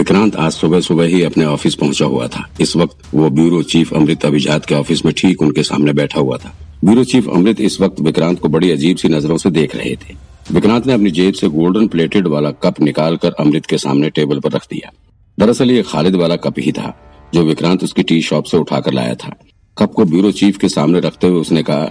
विक्रांत आज सुबह सुबह ही अपने ऑफ़िस पहुँचा हुआ था। इस वक्त वो ब्यूरो चीफ अमृत अभिजात के ऑफ़िस में ठीक उनके सामने बैठा हुआ था। ब्यूरो चीफ अमृत इस वक्त विक्रांत को बड़ी अजीब सी नज़रों से देख रहे थे। विक्रांत ने अपनी जेब से गोल्डन प्लेटेड वाला कप निकाल कर अमृत के सामने टेबल पर रख दिया। दरअसल ये खालिद वाला कप ही था, जो विक्रांत उसकी टी शॉप से उठाकर लाया था। कप को ब्यूरो चीफ के सामने रखते हुए उसने कहा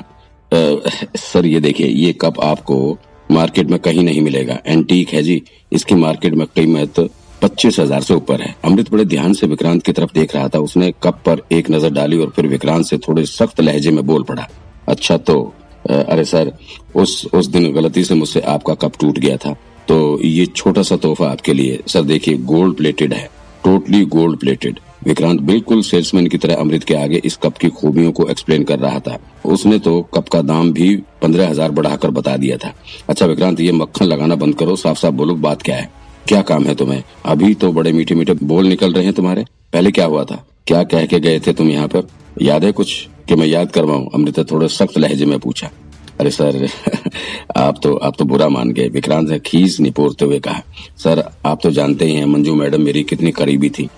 सर, ये देखिए, ये कप आपको मार्केट में कहीं नहीं मिलेगा। एंटीक है जी, इसकी मार्केट में कीमत पच्चीस हज़ार से ऊपर है। अमृत बड़े ध्यान से विक्रांत की तरफ़ देख रहा था। उसने कप पर एक नज़र डाली और फिर विक्रांत से थोड़े सख्त लहजे में बोल पड़ा अच्छा तो अरे सर, उस उस दिन गलती से मुझसे आपका कप टूट गया था। तो ये छोटा सा तोहफा आपके लिए। सर, देखिए गोल्ड प्लेटेड है टोटली गोल्ड प्लेटेड विक्रांत बिल्कुल सेल्समैन की तरह अमृत के आगे इस कप की खूबियों को एक्सप्लेन कर रहा था। उसने तो कप का दाम भी पंद्रह हज़ार बढ़ाकर बता दिया था। अच्छा विक्रांत, ये मक्खन लगाना बंद करो साफ़ साफ़ बोलो, बात क्या है? क्या काम है तुम्हें? अभी तो बड़े मीठे मीठे बोल निकल रहे हैं तुम्हारे। पहले क्या हुआ था? क्या कह के गए थे तुम यहाँ पर? याद है कुछ? कि मैं याद करवाऊं? अमृता थोड़े सख्त लहजे में पूछा। अरे सर, आप तो आप तो बुरा मान गए। विक्रांत ने खीस निपोरते हुए कहा, सर, आप तो जानते ही हैं, मंजू मैडम मेरी कितनी करीबी थी।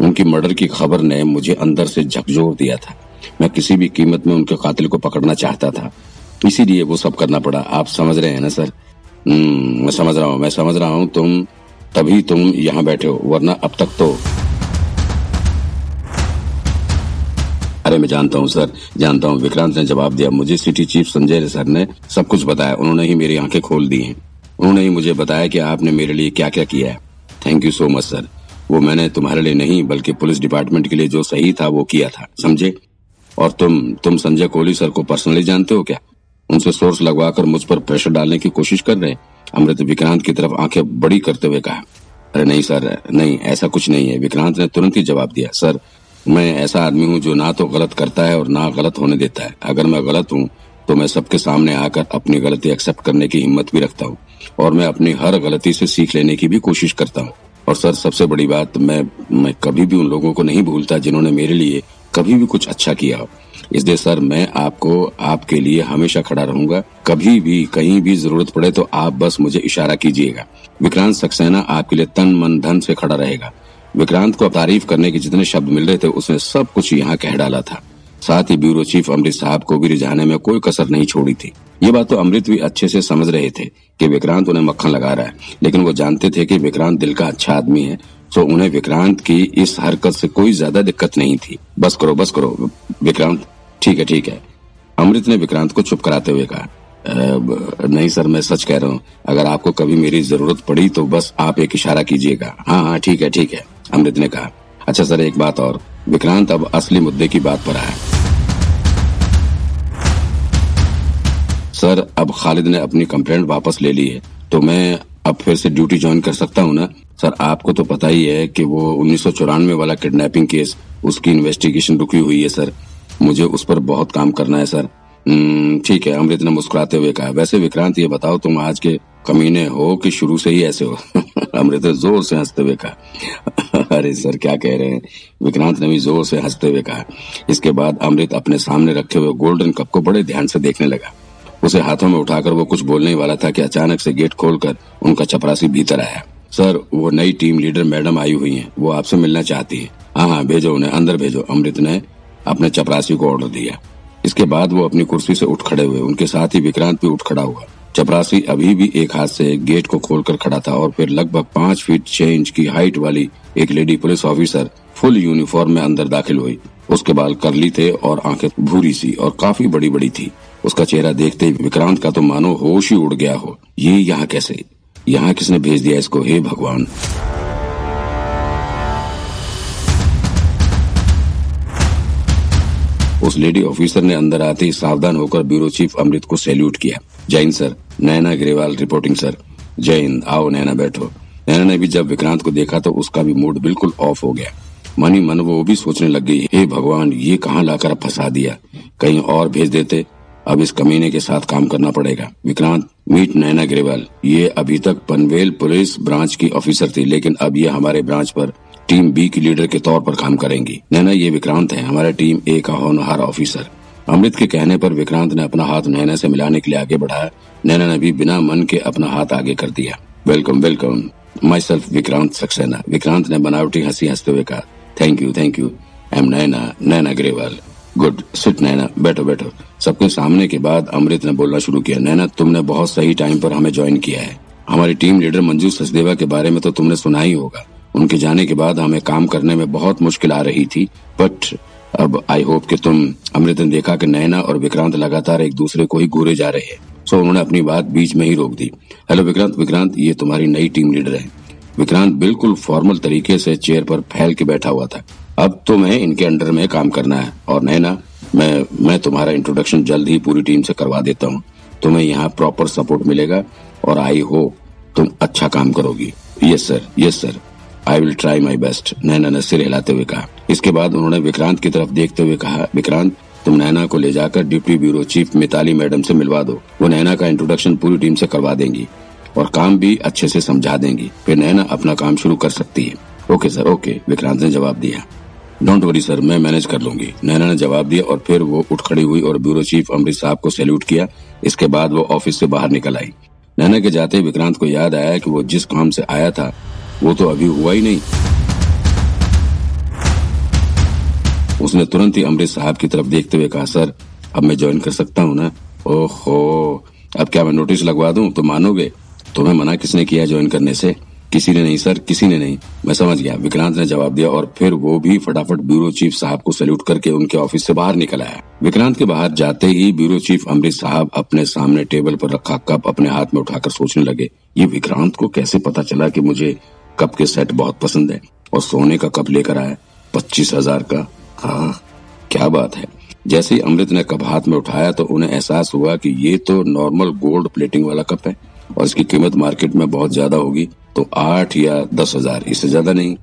उनकी मर्डर की खबर ने मुझे अंदर से झकझोर दिया था। मैं किसी भी कीमत में उनके कातिल को पकड़ना चाहता था। इसीलिए वो सब करना पड़ा। आप समझ रहे हैं ना, सर? हम्म मैं समझ रहा हूँ, मैं समझ रहा हूँ। तुम तभी तुम यहाँ बैठे हो, वरना अब तक तो अरे मैं जानता हूँ, सर, जानता हूँ। विक्रांत ने जवाब दिया, मुझे सिटी चीफ संजय सर ने सब कुछ बताया। उन्होंने ही मेरी आँखें खोल दी हैं। उन्होंने ही मुझे बताया कि आपने मेरे लिए क्या क्या किया है। Thank you so much sir वो मैंने तुम्हारे लिए नहीं, बल्कि पुलिस डिपार्टमेंट के लिए जो सही था, वो किया था। समझे? और तुम तुम संजय कोहली सर को पर्सनली जानते हो क्या? उनसे सोर्स लगवाकर मुझ पर प्रेशर डालने की कोशिश कर रहे अमृत विक्रांत की तरफ़ आँखें बड़ी करते हुए कहा, अरे नहीं सर, नहीं, ऐसा कुछ नहीं है। विक्रांत ने तुरंत ही जवाब दिया, सर, मैं ऐसा आदमी हूँ जो ना तो गलत करता है और ना गलत होने देता है। अगर मैं गलत हूँ तो मैं सबके सामने आकर अपनी गलती एक्सेप्ट करने की हिम्मत भी रखता हूँ और मैं अपनी हर गलती से सीख लेने की भी कोशिश करता हूँ। और सर, सबसे बड़ी बात, मैं मैं कभी भी उन लोगों को नहीं भूलता जिन्होंने मेरे लिए कभी भी कुछ अच्छा किया हो। इसलिए सर, मैं आपको, आपके लिए हमेशा खड़ा रहूँगा। कभी भी, कहीं भी ज़रूरत पड़े तो आप बस मुझे इशारा कीजिएगा। विक्रांत सक्सेना आपके लिए तन, मन, धन से खड़ा रहेगा। विक्रांत को तारीफ़ करने के जितने शब्द मिल रहे थे, उसने सब कुछ यहाँ कह डाला था। साथ ही ब्यूरो चीफ अमृत साहब को भी रिझाने में कोई कसर नहीं छोड़ी थी। ये बात तो अमृत भी अच्छे से समझ रहे थे कि विक्रांत उन्हें मक्खन लगा रहा है। लेकिन वो जानते थे कि विक्रांत दिल का अच्छा आदमी है। तो उन्हें विक्रांत की इस हरकत से कोई ज़्यादा दिक्कत नहीं थी। बस करो बस करो, विक्रांत। ठीक है ठीक है। अमृत ने विक्रांत को चुप कराते हुए कहा नहीं सर, मैं सच कह रहा हूँ। अगर आपको कभी मेरी ज़रूरत पड़ी तो बस आप एक इशारा कीजिएगा। हाँ हाँ ठीक है ठीक है, अमृत ने कहा। अच्छा सर, एक बात और। विक्रांत अब असली मुद्दे की बात पर आया। सर, अब खालिद ने अपनी कंप्लेंट वापस ले ली है। तो मैं अब फिर से ड्यूटी ज्वाइन कर सकता हूँ ना? सर आपको तो पता ही है कि वो उन्नीस सौ चौरानवे वाला किडनैपिंग केस उसकी इन्वेस्टिगेशन रुकी हुई है सर। मुझे उस पर बहुत काम करना है सर। हम्म, ठीक है अमृत ने मुस्कुराते हुए कहा। वैसे विक्रांत ये बताओ तुम आज के कमीने हो कि शुरू से ही ऐसे हो? अमृत ने ज़ोर से हँसते हुए कहा। अरे सर क्या कह रहे हैं? विक्रांत ने भी ज़ोर से हँसते हुए कहा। इसके बाद अमृत अपने सामने रखे हुए गोल्डन कप को बड़े ध्यान से देखने लगा। उसे हाथों में उठाकर वो कुछ बोलने वाला था कि अचानक से गेट खोलकर उनका चपरासी भीतर आया। सर, वो नई टीम लीडर मैडम आई हुई हैं। वो आपसे मिलना चाहती है। हाँ हाँ भेजो उन्हें, अंदर भेजो। अमृत ने अपने चपरासी को ऑर्डर दिया। इसके बाद वो अपनी कुर्सी से उठ खड़े हुए। उनके साथ ही विक्रांत भी उठ खड़ा हुआ। चपरासी अभी भी एक हाथ से गेट को खोलकर खड़ा था और फिर लगभग पाँच फीट छह इंच की हाइट वाली एक lady police officer full uniform में अंदर दाखिल हुई। उसके बाल करली थे और आँखें भूरी सी और काफ़ी बड़ी बड़ी थी। उसका चेहरा देखते ही विक्रांत का तो मानो होश ही उड़ गया हो। ये यहाँ कैसे? यहाँ किसने भेज दिया इसको? हे भगवान। उस लेडी ऑफिसर ने अंदर आते ही सावधान होकर ब्यूरो चीफ अमृत को सैल्यूट किया। Jain sir. Naina Grewal reporting, sir. जय हिंद, आओ नैना बैठो। नैना ने भी जब विक्रांत को देखा तो उसका भी मूड बिल्कुल ऑफ़ हो गया। मनी मन वो भी सोचने लग गई, हे भगवान, ये कहाँ लाकर फंसा दिया? कहीं और भेज देते? अब इस कमीने के साथ काम करना पड़ेगा। विक्रांत, मीट नैना ग्रेवाल, ये अभी तक पनवेल पुलिस ब्रांच की ऑफिसर थी, लेकिन अब ये हमारे ब्रांच पर टीम बी की लीडर के तौर पर काम करेंगी। नैना, ये विक्रांत है, हमारा टीम ए का होनहार ऑफिसर। अमृत के कहने पर विक्रांत ने अपना हाथ नैना से मिलाने के लिए आगे बढ़ाया। नैना ने भी बिना मन के अपना हाथ आगे कर दिया। Welcome welcome myself Vikrant Saksena. Vikrant ने बनावटी हँसी हँसते हुए कहा thank you thank you ma'am Naina Naina Grewal. Good. Sit Naina, बैठो बैठो। सबके सामने के बाद अमृत ने बोलना शुरू किया। नैना, तुमने बहुत सही टाइम पर हमें ज्वाइन किया है। हमारी टीम लीडर मंजू सचदेवा के बारे में तो तुमने सुना ही होगा। उनके जाने के बाद हमें काम करने में बहुत मुश्किल आ रही थी। बट अब आई होप कि तुम अमृत ने देखा कि नैना और विक्रांत लगातार एक दूसरे को ही घूरे जा रहे हैं। सो उन्होंने अपनी बात बीच में ही रोक दी। हेलो विक्रांत। विक्रांत, ये तुम्हारी नई टीम लीडर है। विक्रांत बिल्कुल फॉर्मल तरीके से चेयर पर फैल के बैठा हुआ था। अब तो मैं इनके अंडर में काम करना है। और नैना, मैं मैं तुम्हारा इंट्रोडक्शन जल्द ही पूरी टीम से करवा देता हूँ। तुम्हें यहाँ प्रॉपर सपोर्ट मिलेगा और आई हो तुम अच्छा काम करोगी। Yes sir yes sir I will try my best Naina ने सिर हिलाते हुए कहा। इसके बाद उन्होंने विक्रांत की तरफ़ देखते हुए कहा, विक्रांत, तुम नैना को ले जाकर deputy bureau chief Mitali madam से मिलवा दो। वो नैना का इंट्रोडक्शन पूरी टीम से करवा देंगी और काम भी अच्छे से समझा देंगी। फिर नैना अपना काम शुरू कर सकती है। ओके सर ओके विक्रांत ने जवाब दिया। डोंट वरी सर मैं मैनेज कर लूँगी। नैना ने जवाब दिया और फिर वो उठ खड़ी हुई और ब्यूरो चीफ अमृत साहब को सैल्यूट किया। इसके बाद वो ऑफ़िस से बाहर निकल आई। नैना के जाते विक्रांत को याद आया कि वो जिस काम से आया था, वो तो अभी हुआ ही नहीं। उसने तुरंत ही अमृत साहब की तरफ़ देखते हुए कहा, सर, अब मैं ज्वाइन कर सकता हूँ ना? ओहो, अब क्या मैं नोटिस लगवा दूँ? तो मानोगे? तुम्हें मना किसने किया ज्वाइन करने से? किसी ने नहीं, सर, किसी ने नहीं। मैं समझ गया। विक्रांत ने जवाब दिया और फिर वो भी फटाफट ब्यूरो चीफ साहब को सैल्यूट करके उनके ऑफ़िस से बाहर निकल आया। विक्रांत के बाहर जाते ही ब्यूरो चीफ अमृत साहब अपने सामने टेबल पर रखा कप अपने हाथ में उठाकर सोचने लगे, ये विक्रांत को कैसे पता चला की मुझे कप के सेट बहुत पसंद है? और सोने का कप लेकर आया, पच्चीस हज़ार का? हाँ क्या बात है। जैसे ही अमृत ने कप हाथ में उठाया तो उन्हें एहसास हुआ कि ये तो नॉर्मल गोल्ड प्लेटिंग वाला कप है। और इसकी कीमत मार्केट में बहुत ज़्यादा होगी तो आठ या दस हज़ार, इससे ज़्यादा नहीं।